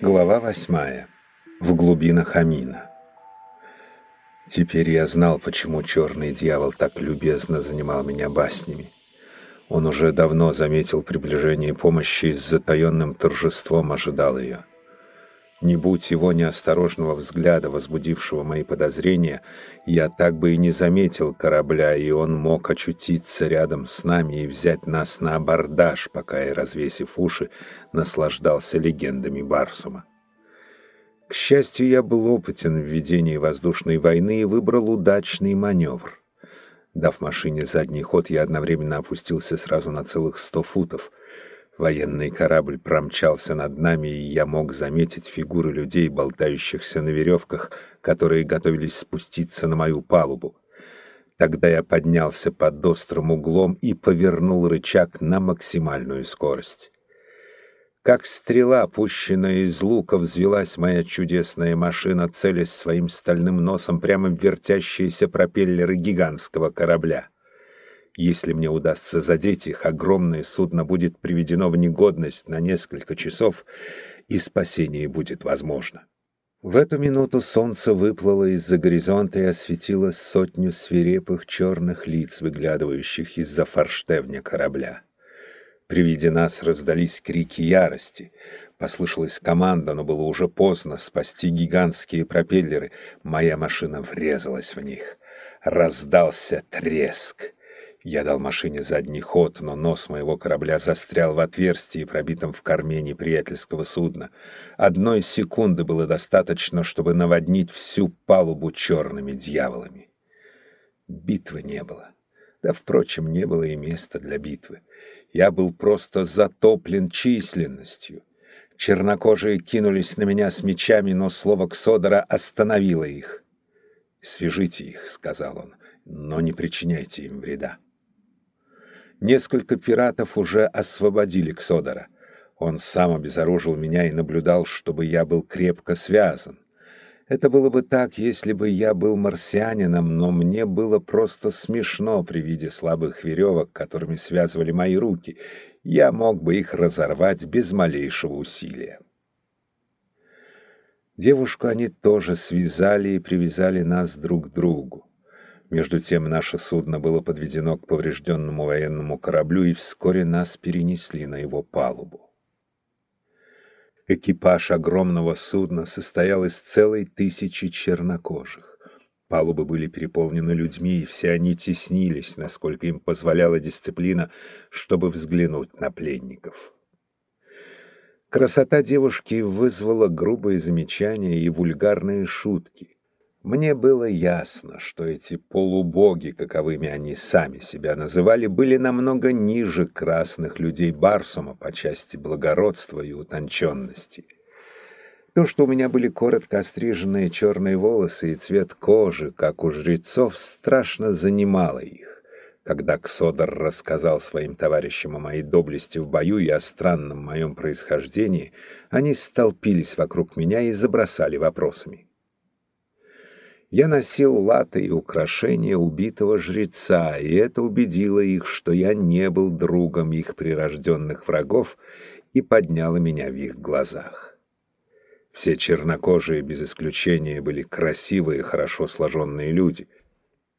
Глава восьмая. В глубинах Амина. Теперь я знал, почему черный дьявол так любезно занимал меня баснями. Он уже давно заметил приближение помощи и с затаенным торжеством ожидал ее. Не будь его неосторожного взгляда, возбудившего мои подозрения, я так бы и не заметил корабля, и он мог очутиться рядом с нами и взять нас на абордаж, пока я, развесив уши, наслаждался легендами Барсума. К счастью, я был опытен в ведении воздушной войны и выбрал удачный маневр. Дав машине задний ход, я одновременно опустился сразу на целых сто футов — Военный корабль промчался над нами, и я мог заметить фигуры людей, болтающихся на веревках, которые готовились спуститься на мою палубу. Тогда я поднялся под острым углом и повернул рычаг на максимальную скорость. Как стрела, пущенная из лука, взвелась моя чудесная машина, целясь своим стальным носом прямо в вертящиеся пропеллеры гигантского корабля. Если мне удастся задеть их, огромное судно будет приведено в негодность на несколько часов, и спасение будет возможно. В эту минуту солнце выплыло из-за горизонта и осветило сотню свирепых черных лиц, выглядывающих из-за форштевня корабля. При виде нас раздались крики ярости. Послышалась команда, но было уже поздно спасти гигантские пропеллеры. Моя машина врезалась в них. Раздался треск. Я дал машине задний ход, но нос моего корабля застрял в отверстии, пробитом в корме неприятельского судна. Одной секунды было достаточно, чтобы наводнить всю палубу черными дьяволами. Битвы не было. Да, впрочем, не было и места для битвы. Я был просто затоплен численностью. Чернокожие кинулись на меня с мечами, но слово Ксодора остановило их. «Свяжите их», — сказал он, — «но не причиняйте им вреда». Несколько пиратов уже освободили Ксодора. Он сам обезоружил меня и наблюдал, чтобы я был крепко связан. Это было бы так, если бы я был марсианином, но мне было просто смешно при виде слабых веревок, которыми связывали мои руки. Я мог бы их разорвать без малейшего усилия. Девушку они тоже связали и привязали нас друг к другу. Между тем наше судно было подведено к поврежденному военному кораблю, и вскоре нас перенесли на его палубу. Экипаж огромного судна состоял из целой тысячи чернокожих. Палубы были переполнены людьми, и все они теснились, насколько им позволяла дисциплина, чтобы взглянуть на пленников. Красота девушки вызвала грубые замечания и вульгарные шутки — мне было ясно, что эти полубоги, каковыми они сами себя называли, были намного ниже красных людей Барсума по части благородства и утонченности. То, что у меня были коротко остриженные черные волосы и цвет кожи, как у жрецов, страшно занимало их. Когда Ксодор рассказал своим товарищам о моей доблести в бою и о странном моем происхождении, они столпились вокруг меня и забросали вопросами. Я носил латы и украшения убитого жреца, и это убедило их, что я не был другом их прирожденных врагов, и подняло меня в их глазах. Все чернокожие, без исключения, были красивые, хорошо сложенные люди.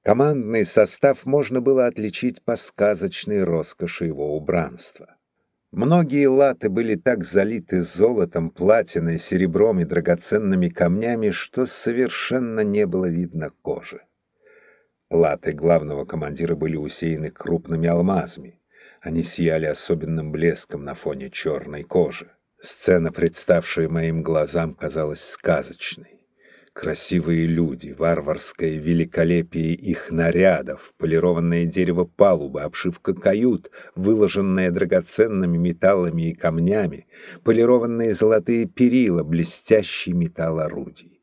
Командный состав можно было отличить по сказочной роскоши его убранства. Многие латы были так залиты золотом, платиной, серебром и драгоценными камнями, что совершенно не было видно кожи. Латы главного командира были усеяны крупными алмазами. Они сияли особенным блеском на фоне черной кожи. Сцена, представшая моим глазам, казалась сказочной красивые люди, варварское великолепие их нарядов, полированное дерево палубы, обшивка кают, выложенная драгоценными металлами и камнями, полированные золотые перила, блестящий металл орудий.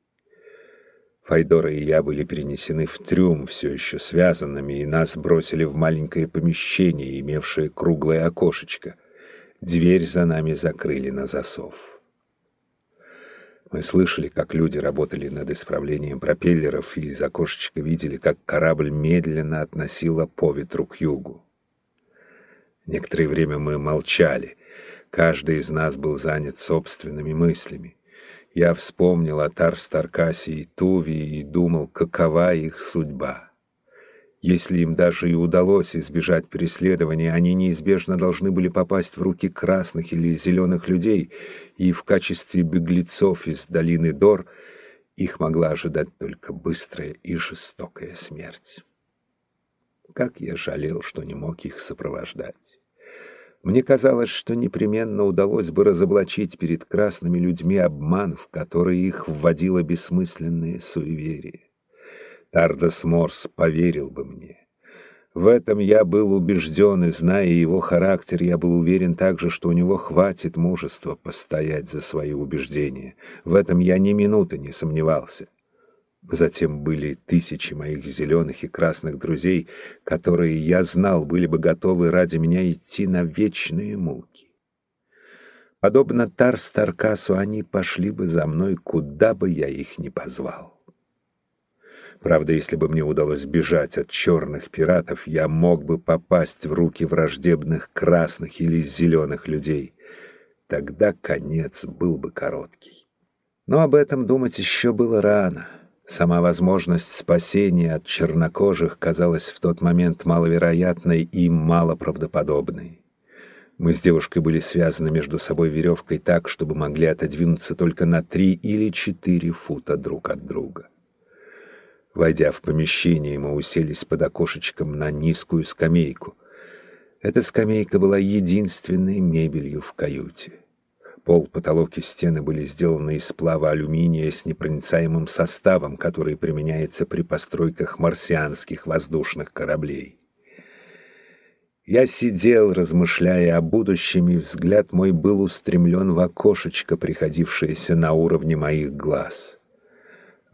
Файдора и я были перенесены в трюм, все еще связанными, и нас бросили в маленькое помещение, имевшее круглое окошечко. Дверь за нами закрыли на засов. Мы слышали, как люди работали над исправлением пропеллеров, и из окошечка видели, как корабль медленно относило по ветру к югу. Некоторое время мы молчали. Каждый из нас был занят собственными мыслями. Я вспомнил о Тарстаркасе и Туве и думал, какова их судьба. Если им даже и удалось избежать преследования, они неизбежно должны были попасть в руки красных или зеленых людей, и в качестве беглецов из долины Дор их могла ожидать только быстрая и жестокая смерть. Как я жалел, что не мог их сопровождать. Мне казалось, что непременно удалось бы разоблачить перед красными людьми обман, в который их вводило бессмысленное суеверие. Тардос Морс поверил бы мне. В этом я был убежден, и, зная его характер, я был уверен также, что у него хватит мужества постоять за свои убеждения. В этом я ни минуты не сомневался. Затем были тысячи моих зеленых и красных друзей, которые, я знал, были бы готовы ради меня идти на вечные муки. Подобно Тарстаркасу, они пошли бы за мной, куда бы я их ни позвал. Правда, если бы мне удалось бежать от черных пиратов, я мог бы попасть в руки враждебных красных или зеленых людей. Тогда конец был бы короткий. Но об этом думать еще было рано. Сама возможность спасения от чернокожих казалась в тот момент маловероятной и малоправдоподобной. Мы с девушкой были связаны между собой веревкой так, чтобы могли отодвинуться только на три или четыре фута друг от друга. Войдя в помещение, мы уселись под окошечком на низкую скамейку. Эта скамейка была единственной мебелью в каюте. Пол, потолок и стены были сделаны из сплава алюминия с непроницаемым составом, который применяется при постройках марсианских воздушных кораблей. Я сидел, размышляя о будущем, и взгляд мой был устремлен в окошечко, приходившееся на уровне моих глаз.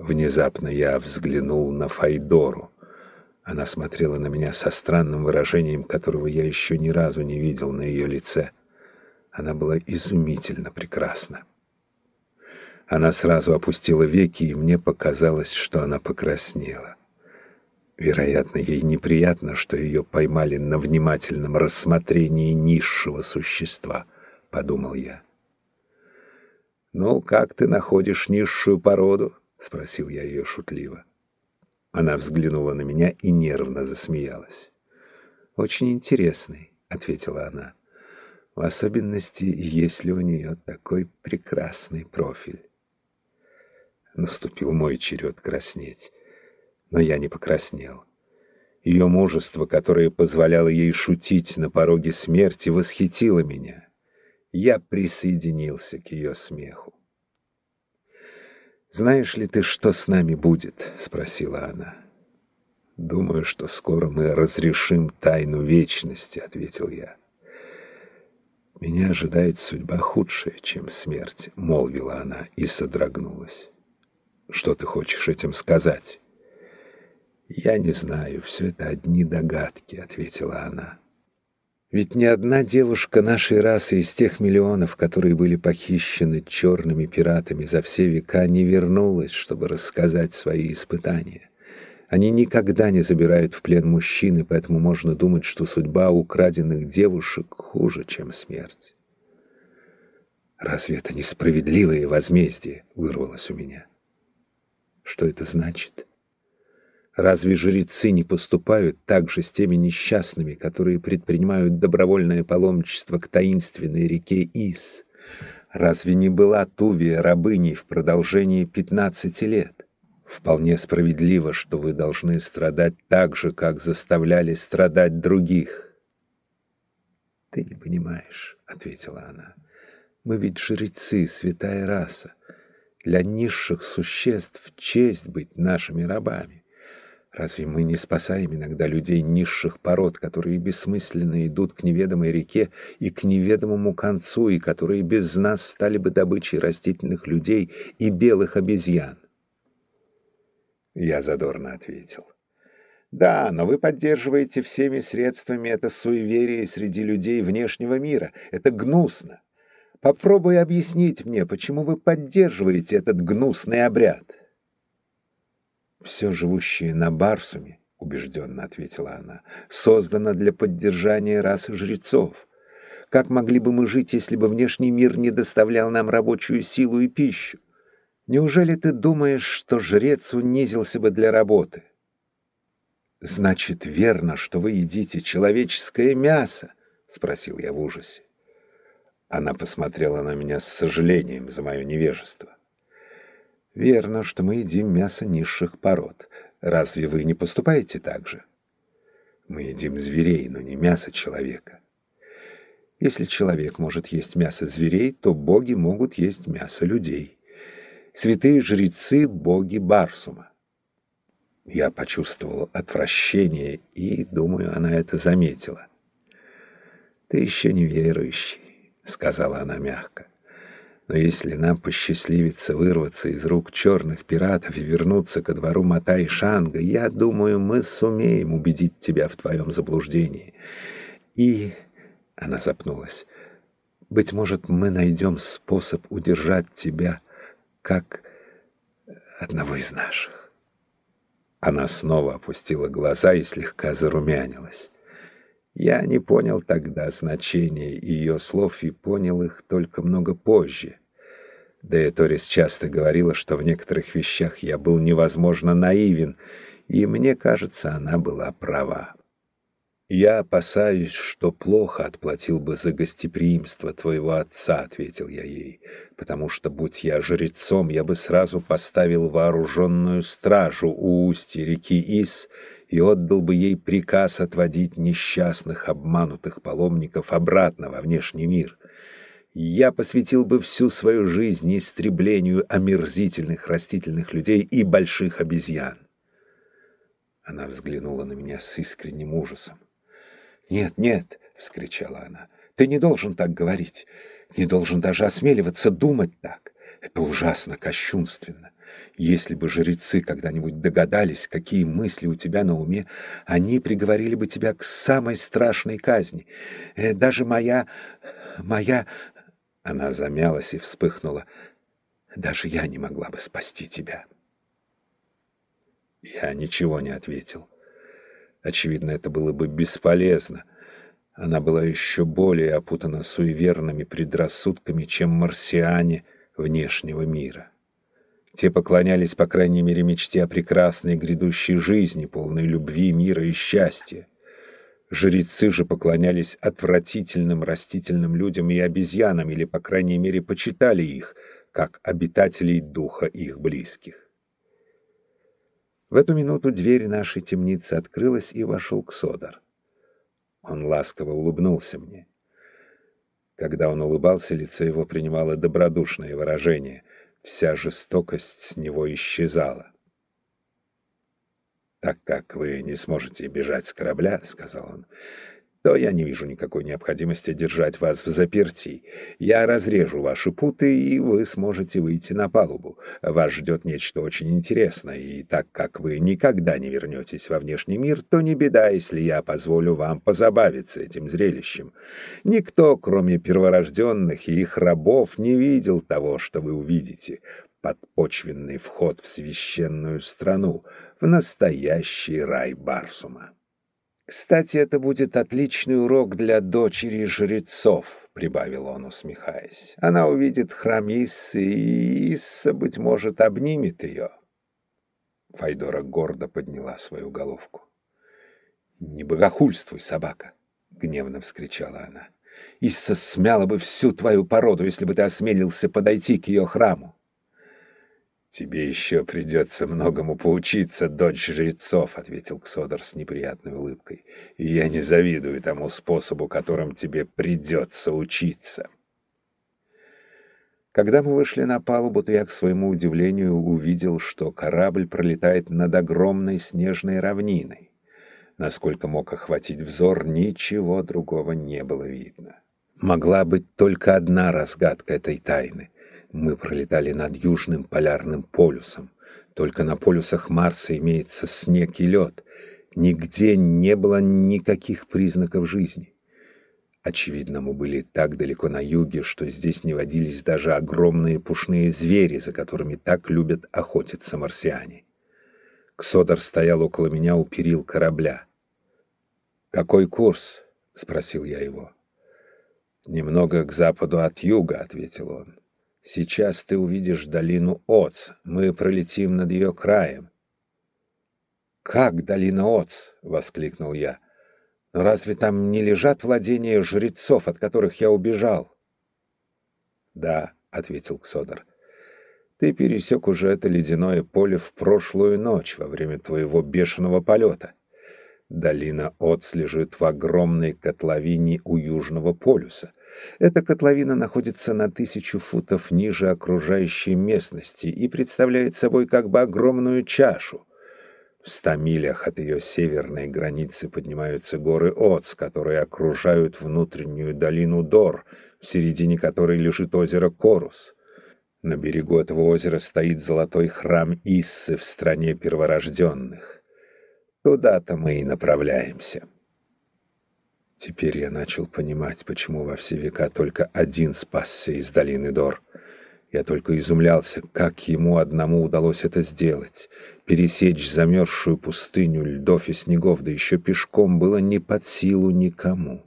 Внезапно я взглянул на Файдору. Она смотрела на меня со странным выражением, которого я еще ни разу не видел на ее лице. Она была изумительно прекрасна. Она сразу опустила веки, и мне показалось, что она покраснела. Вероятно, ей неприятно, что ее поймали на внимательном рассмотрении низшего существа, — подумал я. «Ну, как ты находишь низшую породу?» — спросил я ее шутливо. Она взглянула на меня и нервно засмеялась. «Очень интересный», — ответила она. «В особенности, если у нее такой прекрасный профиль». Наступил мой черед краснеть, но я не покраснел. Ее мужество, которое позволяло ей шутить на пороге смерти, восхитило меня. Я присоединился к ее смеху. «Знаешь ли ты, что с нами будет?» — спросила она. «Думаю, что скоро мы разрешим тайну вечности», — ответил я. «Меня ожидает судьба худшая, чем смерть», — молвила она и содрогнулась. «Что ты хочешь этим сказать?» «Я не знаю, все это одни догадки», — ответила она. Ведь ни одна девушка нашей расы из тех миллионов, которые были похищены черными пиратами за все века, не вернулась, чтобы рассказать свои испытания. Они никогда не забирают в плен мужчины, поэтому можно думать, что судьба украденных девушек хуже, чем смерть. «Разве это несправедливое возмездие?» — вырвалось у меня. «Что это значит?» Разве жрецы не поступают так же с теми несчастными, которые предпринимают добровольное паломничество к таинственной реке Ис? Разве не была Тувия рабыней в продолжении пятнадцати лет? Вполне справедливо, что вы должны страдать так же, как заставляли страдать других. «Ты не понимаешь», — ответила она. «Мы ведь жрецы, святая раса. Для низших существ честь быть нашими рабами. Разве мы не спасаем иногда людей низших пород, которые бессмысленно идут к неведомой реке и к неведомому концу, и которые без нас стали бы добычей растительных людей и белых обезьян? Я задорно ответил. Да, но вы поддерживаете всеми средствами это суеверие среди людей внешнего мира. Это гнусно. Попробуй объяснить мне, почему вы поддерживаете этот гнусный обряд. «Все живущее на Барсуме, — убежденно ответила она, — создано для поддержания расы жрецов. Как могли бы мы жить, если бы внешний мир не доставлял нам рабочую силу и пищу? Неужели ты думаешь, что жрец унизился бы для работы? Значит, верно, что вы едите человеческое мясо? Спросил я в ужасе. Она посмотрела на меня с сожалением за мое невежество. Верно, что мы едим мясо низших пород. Разве вы не поступаете так же? Мы едим зверей, но не мясо человека. Если человек может есть мясо зверей, то боги могут есть мясо людей. Святые жрецы — боги Барсума. Я почувствовал отвращение, и, думаю, она это заметила. «Ты еще не верующий», — сказала она мягко. «Но если нам посчастливится вырваться из рук черных пиратов и вернуться ко двору Мата и Шанга, я думаю, мы сумеем убедить тебя в твоем заблуждении. И...» — она запнулась. «Быть может, мы найдем способ удержать тебя как одного из наших. Она снова опустила глаза и слегка зарумянилась. Я не понял тогда значения ее слов и понял их только много позже. Да Торис часто говорила, что в некоторых вещах я был невозможно наивен, и мне кажется, она была права. «Я опасаюсь, что плохо отплатил бы за гостеприимство твоего отца», — ответил я ей, «потому что, будь я жрецом, я бы сразу поставил вооруженную стражу у устья реки Ис и отдал бы ей приказ отводить несчастных обманутых паломников обратно во внешний мир. Я посвятил бы всю свою жизнь истреблению омерзительных растительных людей и больших обезьян». Она взглянула на меня с искренним ужасом. «Нет, нет!» — вскричала она. «Ты не должен так говорить. Не должен даже осмеливаться думать так. Это ужасно кощунственно. Если бы жрецы когда-нибудь догадались, какие мысли у тебя на уме, они приговорили бы тебя к самой страшной казни. Э, даже моя... моя...» Она замялась и вспыхнула. «Даже я не могла бы спасти тебя». Я ничего не ответил. Очевидно, это было бы бесполезно. Она была еще более опутана суеверными предрассудками, чем марсиане внешнего мира. Те поклонялись, по крайней мере, мечте о прекрасной грядущей жизни, полной любви, мира и счастья. Жрецы же поклонялись отвратительным растительным людям и обезьянам, или, по крайней мере, почитали их, как обитателей духа их близких. В эту минуту дверь нашей темницы открылась, и вошел Ксодар. Он ласково улыбнулся мне. Когда он улыбался, лицо его принимало добродушное выражение. Вся жестокость с него исчезала. «Так как вы не сможете бежать с корабля, — сказал он, то я не вижу никакой необходимости держать вас в заперти. Я разрежу ваши путы, и вы сможете выйти на палубу. Вас ждет нечто очень интересное, и так как вы никогда не вернетесь во внешний мир, то не беда, если я позволю вам позабавиться этим зрелищем. Никто, кроме перворожденных и их рабов, не видел того, что вы увидите. Подпочвенный вход в священную страну, в настоящий рай Барсума. «Кстати, это будет отличный урок для дочери жрецов», — прибавил он, усмехаясь. «Она увидит храм Иссы, и Исса, быть может, обнимет ее». Файдора гордо подняла свою головку. «Не богохульствуй, собака!» — гневно вскричала она. «Исса смяла бы всю твою породу, если бы ты осмелился подойти к ее храму. «Тебе еще придется многому поучиться, дочь жрецов», — ответил Ксодор с неприятной улыбкой. «И я не завидую тому способу, которым тебе придется учиться». Когда мы вышли на палубу, то я, к своему удивлению, увидел, что корабль пролетает над огромной снежной равниной. Насколько мог охватить взор, ничего другого не было видно. Могла быть только одна разгадка этой тайны. Мы пролетали над Южным полярным полюсом. Только на полюсах Марса имеется снег и лед. Нигде не было никаких признаков жизни. Очевидно, мы были так далеко на юге, что здесь не водились даже огромные пушные звери, за которыми так любят охотиться марсиане. Ксодор стоял около меня у перил корабля. «Какой курс?» — спросил я его. «Немного к западу от юга», — ответил он. «Сейчас ты увидишь долину Оц. Мы пролетим над ее краем». «Как долина Оц?» — воскликнул я. «Но разве там не лежат владения жрецов, от которых я убежал?» «Да», — ответил Ксодор. «Ты пересек уже это ледяное поле в прошлую ночь во время твоего бешеного полета. Долина Оц лежит в огромной котловине у Южного полюса. Эта котловина находится на тысячу футов ниже окружающей местности и представляет собой как бы огромную чашу. В ста милях от ее северной границы поднимаются горы Оц, которые окружают внутреннюю долину Дор, в середине которой лежит озеро Корус. На берегу этого озера стоит золотой храм Иссы в стране перворожденных. Туда-то мы и направляемся. Теперь я начал понимать, почему во все века только один спасся из долины Дор. Я только изумлялся, как ему одному удалось это сделать. Пересечь замерзшую пустыню льдов и снегов, да еще пешком, было не под силу никому.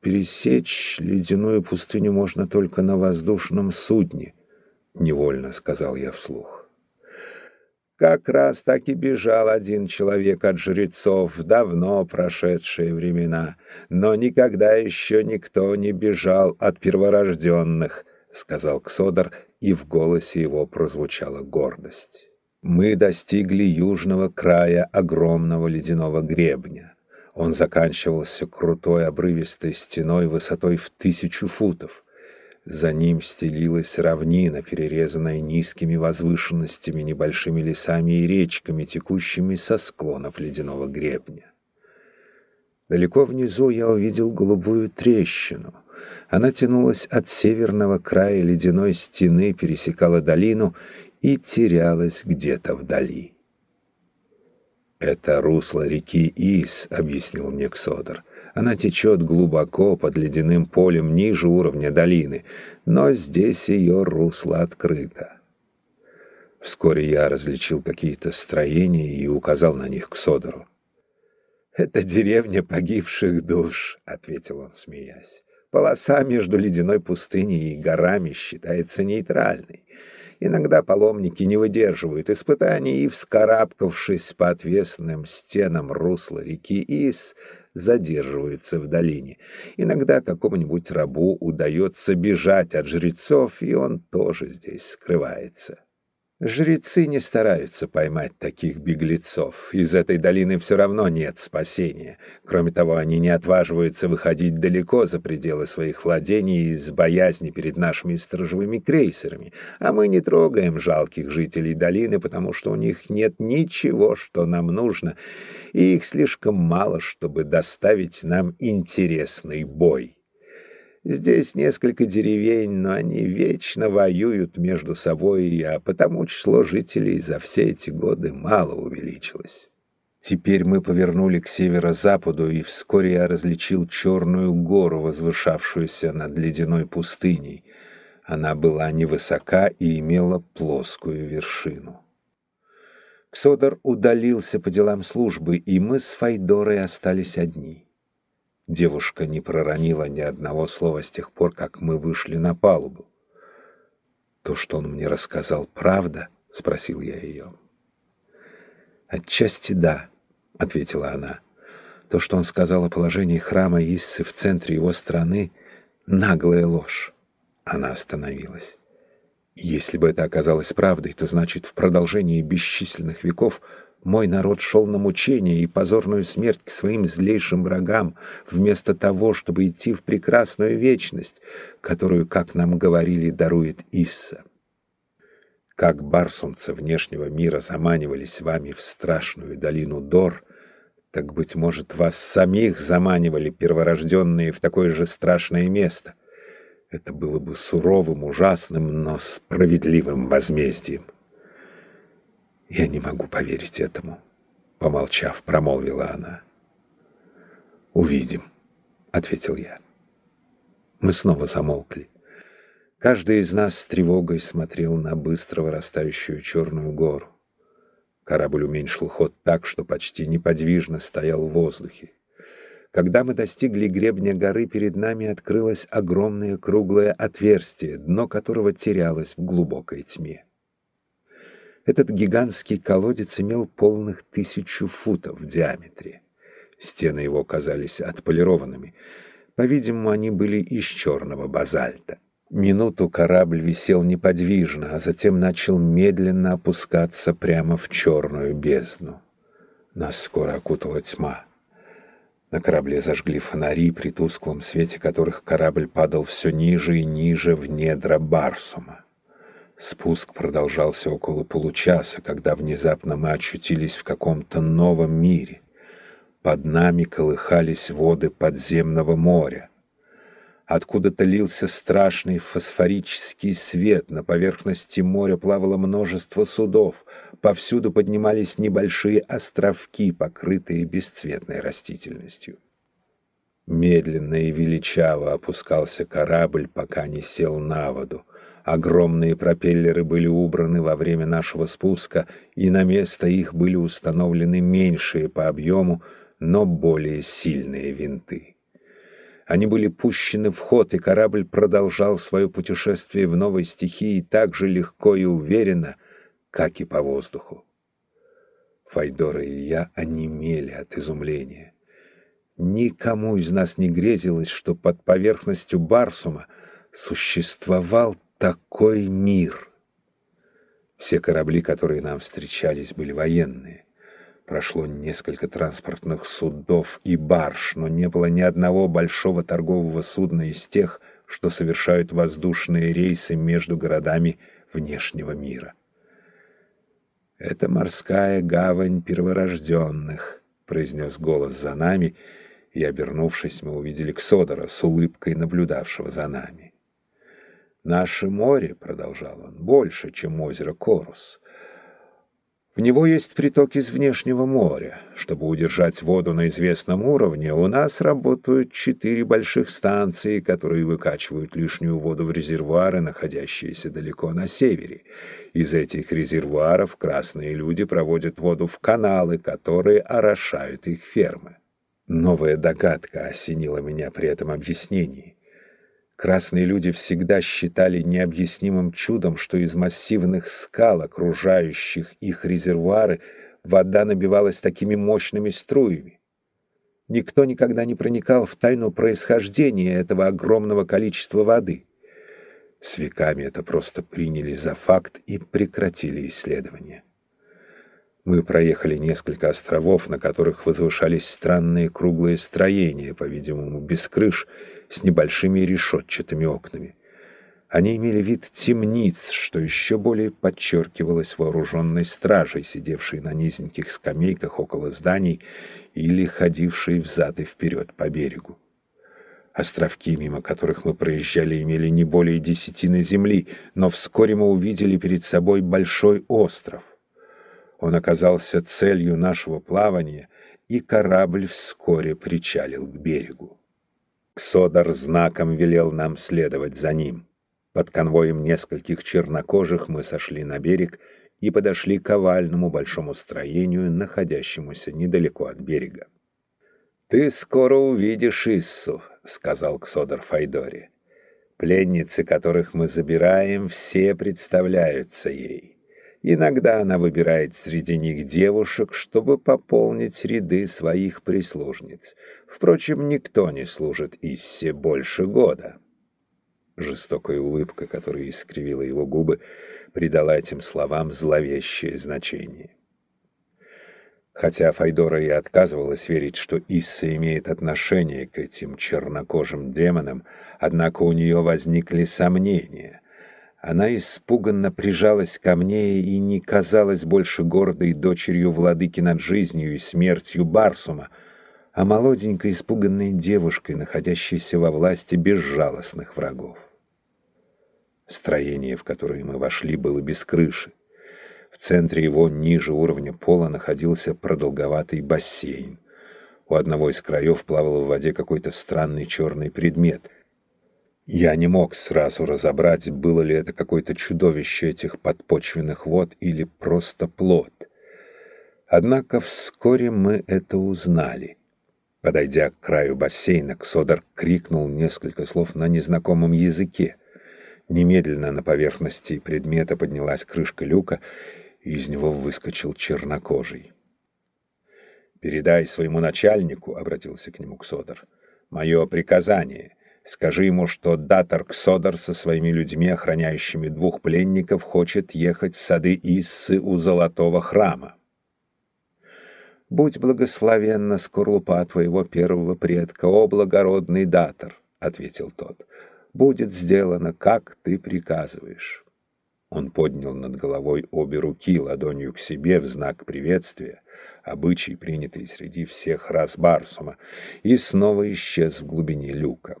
«Пересечь ледяную пустыню можно только на воздушном судне», — невольно сказал я вслух. Как раз так и бежал один человек от жрецов в давно прошедшие времена, но никогда еще никто не бежал от перворожденных, — сказал Ксодор, и в голосе его прозвучала гордость. Мы достигли южного края огромного ледяного гребня. Он заканчивался крутой обрывистой стеной высотой в тысячу футов. За ним стелилась равнина, перерезанная низкими возвышенностями, небольшими лесами и речками, текущими со склонов ледяного гребня. Далеко внизу я увидел голубую трещину. Она тянулась от северного края ледяной стены, пересекала долину и терялась где-то вдали. «Это русло реки Ис», — объяснил мне Ксодор. Она течет глубоко под ледяным полем ниже уровня долины, но здесь ее русло открыто. Вскоре я различил какие-то строения и указал на них к Содору. «Это деревня погибших душ», — ответил он, смеясь. «Полоса между ледяной пустыней и горами считается нейтральной. Иногда паломники не выдерживают испытаний и, вскарабкавшись по отвесным стенам русла реки Ис, задерживаются в долине. Иногда какому-нибудь рабу удается бежать от жрецов, и он тоже здесь скрывается. Жрецы не стараются поймать таких беглецов. Из этой долины все равно нет спасения. Кроме того, они не отваживаются выходить далеко за пределы своих владений из боязни перед нашими сторожевыми крейсерами. А мы не трогаем жалких жителей долины, потому что у них нет ничего, что нам нужно, и их слишком мало, чтобы доставить нам интересный бой. Здесь несколько деревень, но они вечно воюют между собой, а потому число жителей за все эти годы мало увеличилось. Теперь мы повернули к северо-западу, и вскоре я различил черную гору, возвышавшуюся над ледяной пустыней. Она была невысока и имела плоскую вершину. Ксодор удалился по делам службы, и мы с Файдорой остались одни. Девушка не проронила ни одного слова с тех пор, как мы вышли на палубу. «То, что он мне рассказал, правда?» — спросил я ее. «Отчасти да», — ответила она. «То, что он сказал о положении храма Иссы в центре его страны, — наглая ложь». Она остановилась. Если бы это оказалось правдой, то значит, в продолжении бесчисленных веков мой народ шел на мучение и позорную смерть к своим злейшим врагам, вместо того, чтобы идти в прекрасную вечность, которую, как нам говорили, дарует Исса. Как барсунцы внешнего мира заманивались вами в страшную долину Дор, так, быть может, вас самих заманивали перворожденные в такое же страшное место. Это было бы суровым, ужасным, но справедливым возмездием. «Я не могу поверить этому», — помолчав, промолвила она. «Увидим», — ответил я. Мы снова замолкли. Каждый из нас с тревогой смотрел на быстро вырастающую черную гору. Корабль уменьшил ход так, что почти неподвижно стоял в воздухе. Когда мы достигли гребня горы, перед нами открылось огромное круглое отверстие, дно которого терялось в глубокой тьме. Этот гигантский колодец имел полных тысячу футов в диаметре. Стены его казались отполированными. По-видимому, они были из черного базальта. Минуту корабль висел неподвижно, а затем начал медленно опускаться прямо в черную бездну. Нас скоро окутала тьма. На корабле зажгли фонари, при тусклом свете которых корабль падал все ниже и ниже в недра Барсума. Спуск продолжался около получаса, когда внезапно мы очутились в каком-то новом мире. Под нами колыхались воды подземного моря. Откуда-то лился страшный фосфорический свет, на поверхности моря плавало множество судов, повсюду поднимались небольшие островки, покрытые бесцветной растительностью. Медленно и величаво опускался корабль, пока не сел на воду. Огромные пропеллеры были убраны во время нашего спуска, и на место их были установлены меньшие по объему, но более сильные винты. Они были пущены в ход, и корабль продолжал свое путешествие в новой стихии так же легко и уверенно, как и по воздуху. Файдора и я онемели от изумления. Никому из нас не грезилось, что под поверхностью Барсума существовал такой мир. Все корабли, которые нам встречались, были военные. Прошло несколько транспортных судов и барж, но не было ни одного большого торгового судна из тех, что совершают воздушные рейсы между городами внешнего мира. «Это морская гавань перворожденных», — произнес голос за нами, и, обернувшись, мы увидели Ксодора с улыбкой наблюдавшего за нами. «Наше море», — продолжал он, — «больше, чем озеро Корус». В него есть приток из внешнего моря. Чтобы удержать воду на известном уровне, у нас работают четыре больших станции, которые выкачивают лишнюю воду в резервуары, находящиеся далеко на севере. Из этих резервуаров красные люди проводят воду в каналы, которые орошают их фермы. Новая догадка осенила меня при этом объяснении. Красные люди всегда считали необъяснимым чудом, что из массивных скал, окружающих их резервуары, вода набивалась такими мощными струями. Никто никогда не проникал в тайну происхождения этого огромного количества воды. С веками это просто приняли за факт и прекратили исследования. Мы проехали несколько островов, на которых возвышались странные круглые строения, по-видимому, без крыш, с небольшими решетчатыми окнами. Они имели вид темниц, что еще более подчеркивалось вооруженной стражей, сидевшей на низеньких скамейках около зданий или ходившей взад и вперед по берегу. Островки, мимо которых мы проезжали, имели не более десятины земли, но вскоре мы увидели перед собой большой остров — он оказался целью нашего плавания, и корабль вскоре причалил к берегу. Ксодар знаком велел нам следовать за ним. Под конвоем нескольких чернокожих мы сошли на берег и подошли к овальному большому строению, находящемуся недалеко от берега. «Ты скоро увидишь Иссу», — сказал Ксодар Файдори. «Пленницы, которых мы забираем, все представляются ей». Иногда она выбирает среди них девушек, чтобы пополнить ряды своих прислужниц. Впрочем, никто не служит Иссе больше года. Жестокая улыбка, которая искривила его губы, придала этим словам зловещее значение. Хотя Файдора и отказывалась верить, что Исса имеет отношение к этим чернокожим демонам, однако у нее возникли сомнения — она испуганно прижалась ко мне и не казалась больше гордой дочерью владыки над жизнью и смертью Барсума, а молоденькой испуганной девушкой, находящейся во власти безжалостных врагов. Строение, в которое мы вошли, было без крыши. В центре его, ниже уровня пола, находился продолговатый бассейн. У одного из краев плавал в воде какой-то странный черный предмет — я не мог сразу разобрать, было ли это какое-то чудовище этих подпочвенных вод или просто плод. Однако вскоре мы это узнали. Подойдя к краю бассейна, Ксодор крикнул несколько слов на незнакомом языке. Немедленно на поверхности предмета поднялась крышка люка, и из него выскочил чернокожий. «Передай своему начальнику», — обратился к нему Ксодор, — «мое приказание. Скажи ему, что Датор Ксодор со своими людьми, охраняющими двух пленников, хочет ехать в сады Иссы у Золотого храма. «Будь благословенна скорлупа твоего первого предка, о благородный датор», — ответил тот. «Будет сделано, как ты приказываешь». Он поднял над головой обе руки ладонью к себе в знак приветствия, обычай, принятый среди всех рас Барсума, и снова исчез в глубине люка.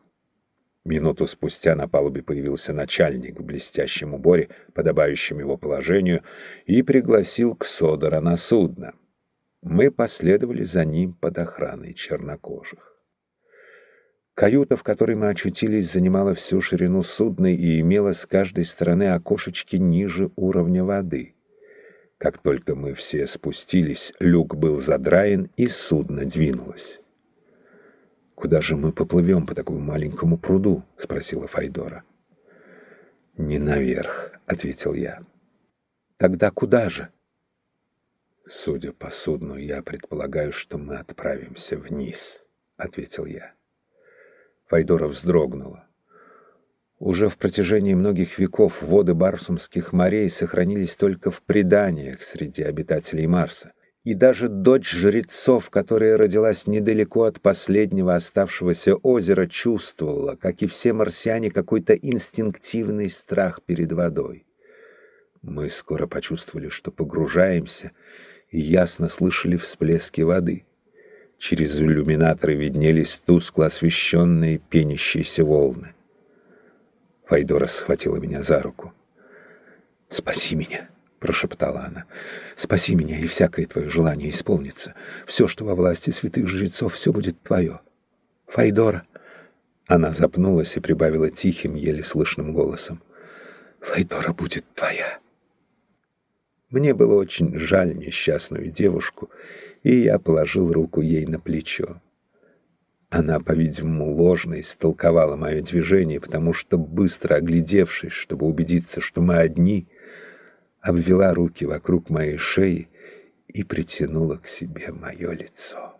Минуту спустя на палубе появился начальник в блестящем уборе, подобающем его положению, и пригласил Ксодора на судно. Мы последовали за ним под охраной чернокожих. Каюта, в которой мы очутились, занимала всю ширину судна и имела с каждой стороны окошечки ниже уровня воды. Как только мы все спустились, люк был задраен, и судно двинулось. «Куда же мы поплывем по такому маленькому пруду?» — спросила Файдора. «Не наверх», — ответил я. «Тогда куда же?» «Судя по судну, я предполагаю, что мы отправимся вниз», — ответил я. Файдора вздрогнула. Уже в протяжении многих веков воды Барсумских морей сохранились только в преданиях среди обитателей Марса. И даже дочь жрецов, которая родилась недалеко от последнего оставшегося озера, чувствовала, как и все марсиане, какой-то инстинктивный страх перед водой. Мы скоро почувствовали, что погружаемся — и ясно слышали всплески воды. Через иллюминаторы виднелись тускло освещенные пенящиеся волны. Файдора схватила меня за руку. «Спаси меня!» — прошептала она. «Спаси меня, и всякое твое желание исполнится. Все, что во власти святых жрецов, все будет твое. Файдора!» Она запнулась и прибавила тихим, еле слышным голосом. «Файдора будет твоя!» Мне было очень жаль несчастную девушку, и я положил руку ей на плечо. Она, по-видимому, ложно истолковала мое движение, потому что, быстро оглядевшись, чтобы убедиться, что мы одни, обвела руки вокруг моей шеи и притянула к себе мое лицо.